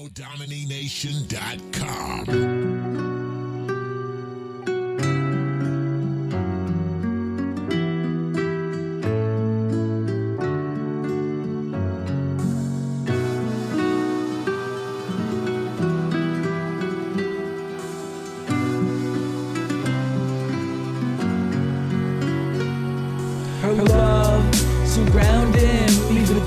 NODominination.com. Her love surrounding me for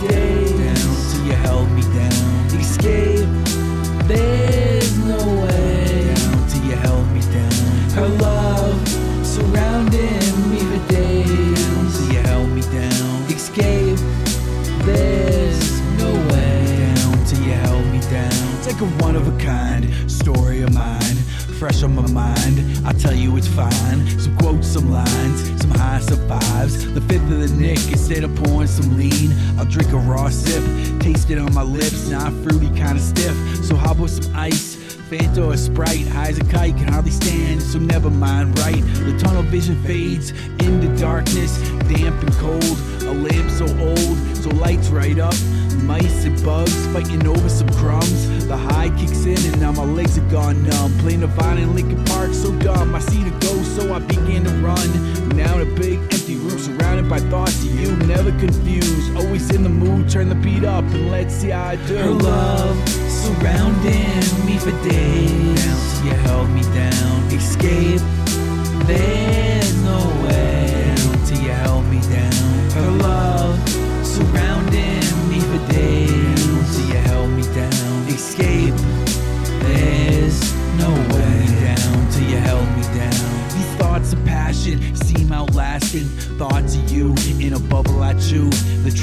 a one of a kind story of mine. Fresh on my mind, I tell you it's fine. Some quotes, some lines, some high, some fives. The fifth of the nick instead of pouring some lean. I'll drink a raw sip, taste it on my lips, not fruity, kinda stiff. So how about some ice? Fanta or Sprite, high as a kite, can hardly stand, so never mind, right? The tunnel vision fades into darkness, damp and cold. A lamp so old, so lights right up. Mice and bugs fighting over some legs are gone numb. Playing the in Lincoln Park, so dumb. I see the ghost, so I began to run. Now in a big empty room surrounded by thoughts of you, never confused. Always in the mood, turn the beat up and let's see how I do. Her love surrounding me for days.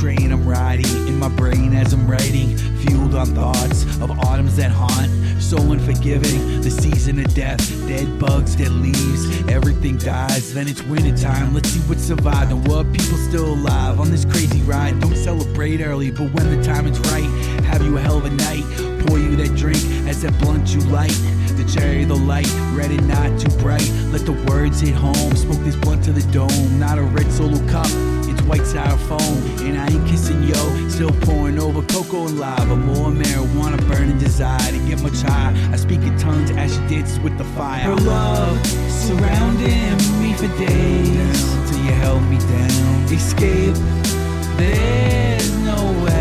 Train I'm riding in my brain as I'm writing. Fueled on thoughts of autumns that haunt. So unforgiving, the season of death, dead bugs, dead leaves, everything dies. Then it's winter time. Let's see what survived and what people still alive on this crazy ride. Don't celebrate early, but when the time is right, have you a hell of a night. Pour you that drink as that blunt you light. The cherry, the light, red and not too bright. Let the words hit home. Smoke this blunt to the dome. Not a red solo cup, white styrofoam. And I ain't kissing yo, still pouring over cocoa and lava. More marijuana burning desire to get much high. I speak in tongues as she dances with the fire. Her love surrounding me for days. Till you held me down. Escape, there's no way.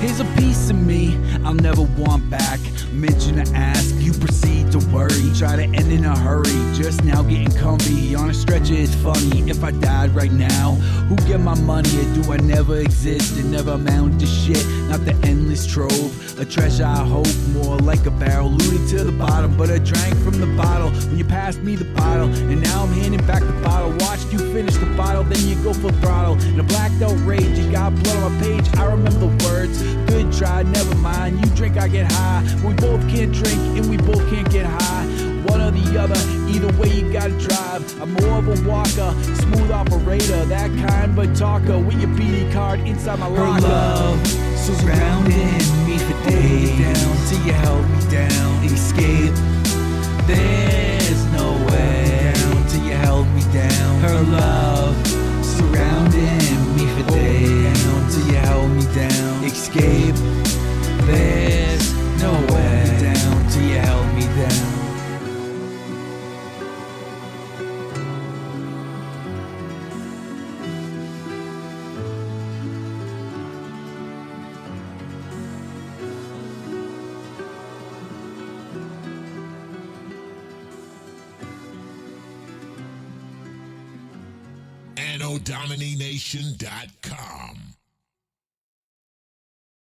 Here's a piece of me I'll never want back. Mention to ask, you proceed to worry. Try to end in a hurry, just now getting comfy. On a stretcher, it's funny. If I died right now, who get my money? Or do I never exist and never amount to shit? Not the endless trove, a treasure I hope more like a barrel. Looted to the bottom, but I drank from the bottle when you passed me the bottle. And now I'm handing back the bottle. Watched you finish the bottle, then you go for. I get high. We both can't drink and we both can't get high. One or the other, either way you gotta drive. I'm more of a walker, smooth operator, that kind but talker. With your BD card inside my locker. Her love surrounding me for days. Down till you held me down. Escape, there's no way. Down till you held me down. Her love surrounding me for oh, days. Down till you held me down. Escape, NODominination.com.